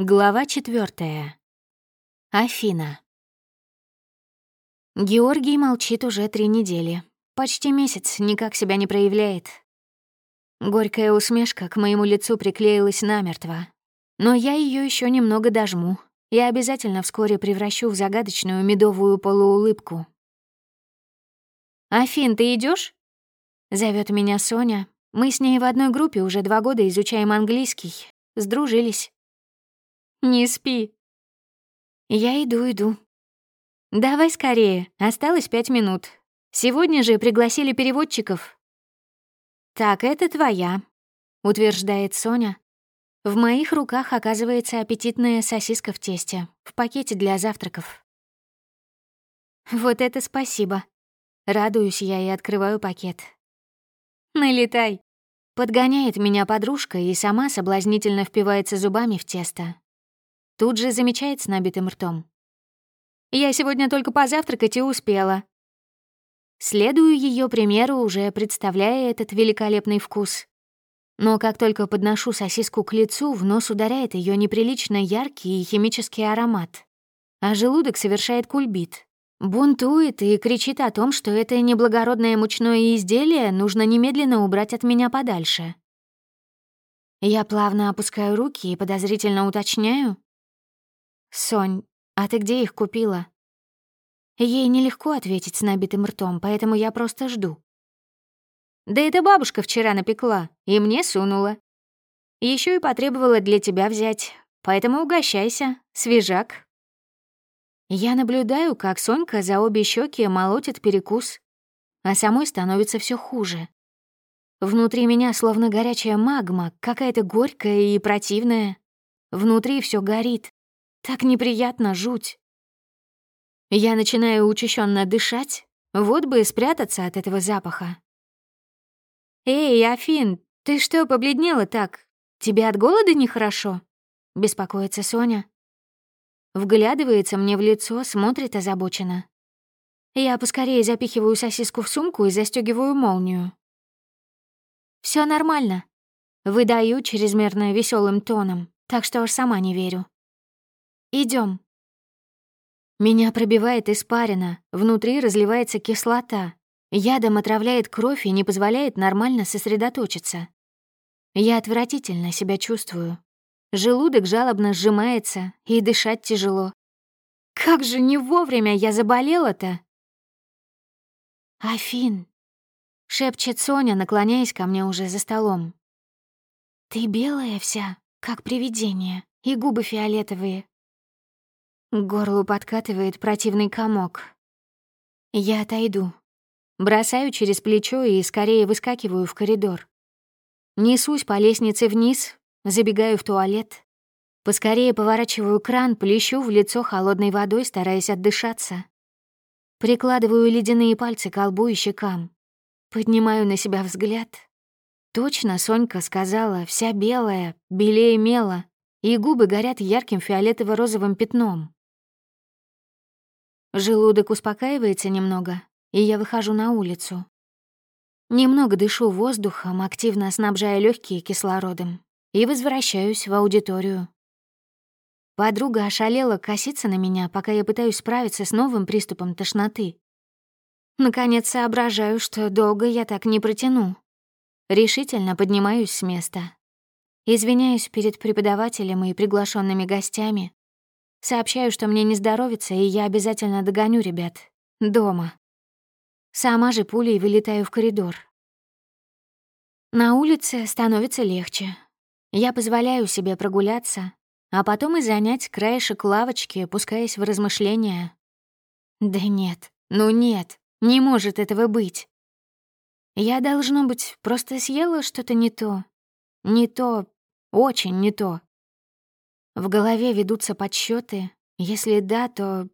Глава четвертая. Афина. Георгий молчит уже три недели. Почти месяц никак себя не проявляет. Горькая усмешка к моему лицу приклеилась намертво. Но я ее еще немного дожму и обязательно вскоре превращу в загадочную медовую полуулыбку. «Афин, ты идешь? зовет меня Соня. Мы с ней в одной группе уже два года изучаем английский. Сдружились. Не спи. Я иду, иду. Давай скорее, осталось пять минут. Сегодня же пригласили переводчиков. Так, это твоя, утверждает Соня. В моих руках оказывается аппетитная сосиска в тесте, в пакете для завтраков. Вот это спасибо. Радуюсь я и открываю пакет. Налетай. Подгоняет меня подружка и сама соблазнительно впивается зубами в тесто. Тут же замечает с набитым ртом. «Я сегодня только позавтракать и успела». Следую ее примеру, уже представляя этот великолепный вкус. Но как только подношу сосиску к лицу, в нос ударяет ее неприлично яркий и химический аромат. А желудок совершает кульбит. Бунтует и кричит о том, что это неблагородное мучное изделие нужно немедленно убрать от меня подальше. Я плавно опускаю руки и подозрительно уточняю. «Сонь, а ты где их купила?» Ей нелегко ответить с набитым ртом, поэтому я просто жду. «Да это бабушка вчера напекла и мне сунула. Еще и потребовала для тебя взять, поэтому угощайся, свежак». Я наблюдаю, как Сонька за обе щеки молотит перекус, а самой становится все хуже. Внутри меня словно горячая магма, какая-то горькая и противная. Внутри все горит. Так неприятно, жуть. Я начинаю учащенно дышать, вот бы спрятаться от этого запаха. «Эй, Афин, ты что, побледнела так? Тебе от голода нехорошо?» — беспокоится Соня. Вглядывается мне в лицо, смотрит озабоченно. Я поскорее запихиваю сосиску в сумку и застегиваю молнию. Все нормально», — выдаю чрезмерно веселым тоном, так что аж сама не верю. Идем. Меня пробивает испарина, внутри разливается кислота. Ядом отравляет кровь и не позволяет нормально сосредоточиться. Я отвратительно себя чувствую. Желудок жалобно сжимается, и дышать тяжело. Как же не вовремя я заболела-то? «Афин», — шепчет Соня, наклоняясь ко мне уже за столом. «Ты белая вся, как привидение, и губы фиолетовые, к горлу подкатывает противный комок. Я отойду. Бросаю через плечо и скорее выскакиваю в коридор. Несусь по лестнице вниз, забегаю в туалет. Поскорее поворачиваю кран, плещу в лицо холодной водой, стараясь отдышаться. Прикладываю ледяные пальцы к колбу и щекам. Поднимаю на себя взгляд. Точно Сонька сказала, вся белая, белее мела, и губы горят ярким фиолетово-розовым пятном. Желудок успокаивается немного, и я выхожу на улицу. Немного дышу воздухом, активно снабжая легкие кислородом, и возвращаюсь в аудиторию. Подруга ошалела коситься на меня, пока я пытаюсь справиться с новым приступом тошноты. Наконец соображаю, что долго я так не протяну. Решительно поднимаюсь с места. Извиняюсь перед преподавателем и приглашенными гостями, Сообщаю, что мне не здоровится, и я обязательно догоню ребят. Дома. Сама же пулей вылетаю в коридор. На улице становится легче. Я позволяю себе прогуляться, а потом и занять краешек лавочки, пускаясь в размышления. Да нет, ну нет, не может этого быть. Я, должно быть, просто съела что-то не то. Не то, очень не то. В голове ведутся подсчеты. Если да, то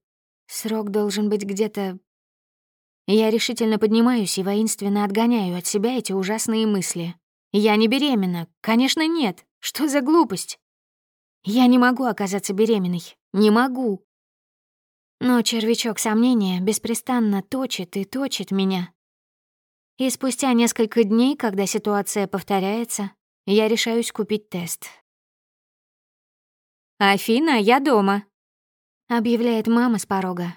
срок должен быть где-то... Я решительно поднимаюсь и воинственно отгоняю от себя эти ужасные мысли. Я не беременна. Конечно, нет. Что за глупость? Я не могу оказаться беременной. Не могу. Но червячок сомнения беспрестанно точит и точит меня. И спустя несколько дней, когда ситуация повторяется, я решаюсь купить тест. «Афина, я дома», — объявляет мама с порога.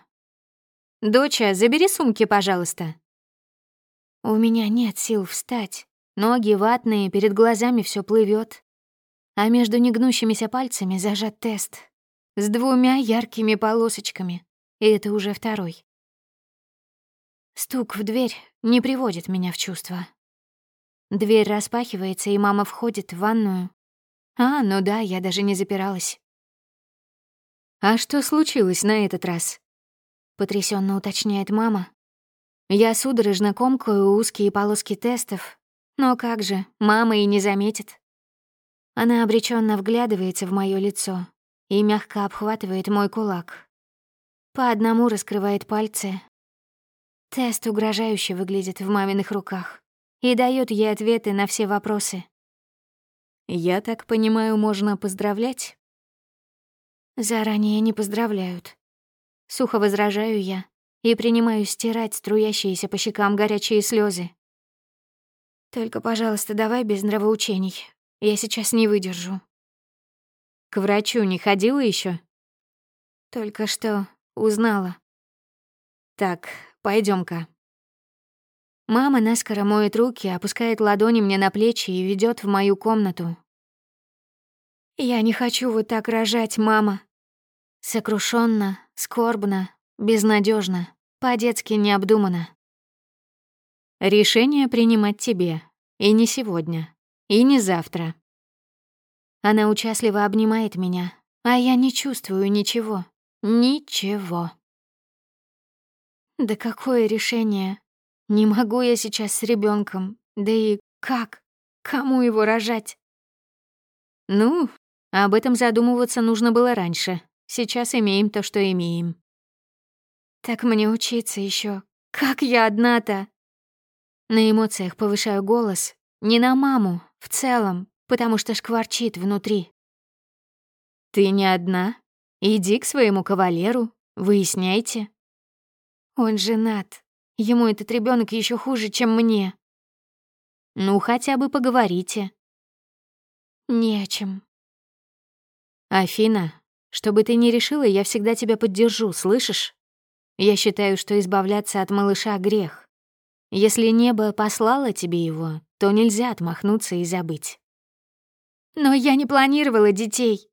«Доча, забери сумки, пожалуйста». У меня нет сил встать. Ноги ватные, перед глазами все плывет, а между негнущимися пальцами зажат тест с двумя яркими полосочками, и это уже второй. Стук в дверь не приводит меня в чувство. Дверь распахивается, и мама входит в ванную. А, ну да, я даже не запиралась. «А что случилось на этот раз?» — потрясенно уточняет мама. Я судорожно комкаю узкие полоски тестов, но как же, мама и не заметит. Она обреченно вглядывается в мое лицо и мягко обхватывает мой кулак. По одному раскрывает пальцы. Тест угрожающе выглядит в маминых руках и дает ей ответы на все вопросы. «Я так понимаю, можно поздравлять?» Заранее не поздравляют. Сухо возражаю я и принимаю стирать струящиеся по щекам горячие слезы. Только, пожалуйста, давай без нравоучений. Я сейчас не выдержу. К врачу не ходила еще? Только что узнала. Так, пойдем ка Мама наскоро моет руки, опускает ладони мне на плечи и ведет в мою комнату. «Я не хочу вот так рожать, мама», Сокрушенно, скорбно, безнадежно, по-детски необдуманно. Решение принимать тебе. И не сегодня. И не завтра. Она участливо обнимает меня, а я не чувствую ничего. Ничего. Да какое решение? Не могу я сейчас с ребенком. Да и как? Кому его рожать? Ну, об этом задумываться нужно было раньше. Сейчас имеем то, что имеем. Так мне учиться еще. Как я одна-то? На эмоциях повышаю голос. Не на маму, в целом, потому что шкварчит внутри. Ты не одна? Иди к своему кавалеру, выясняйте. Он женат. Ему этот ребенок еще хуже, чем мне. Ну, хотя бы поговорите. Не о чем. Афина, что бы ты ни решила, я всегда тебя поддержу, слышишь? Я считаю, что избавляться от малыша — грех. Если небо послало тебе его, то нельзя отмахнуться и забыть. Но я не планировала детей.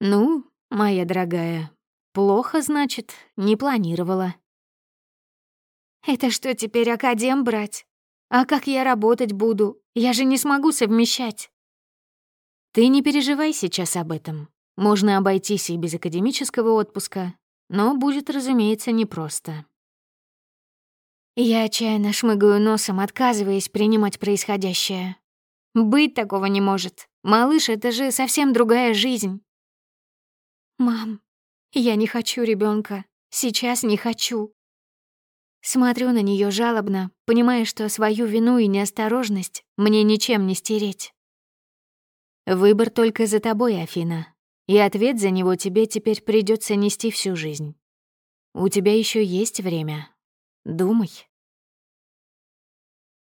Ну, моя дорогая, плохо, значит, не планировала. Это что, теперь академ брать? А как я работать буду? Я же не смогу совмещать. Ты не переживай сейчас об этом. Можно обойтись и без академического отпуска, но будет, разумеется, непросто. Я отчаянно шмыгаю носом, отказываясь принимать происходящее. Быть такого не может. Малыш — это же совсем другая жизнь. Мам, я не хочу ребенка. Сейчас не хочу. Смотрю на нее жалобно, понимая, что свою вину и неосторожность мне ничем не стереть. Выбор только за тобой, Афина и ответ за него тебе теперь придется нести всю жизнь. У тебя еще есть время. Думай.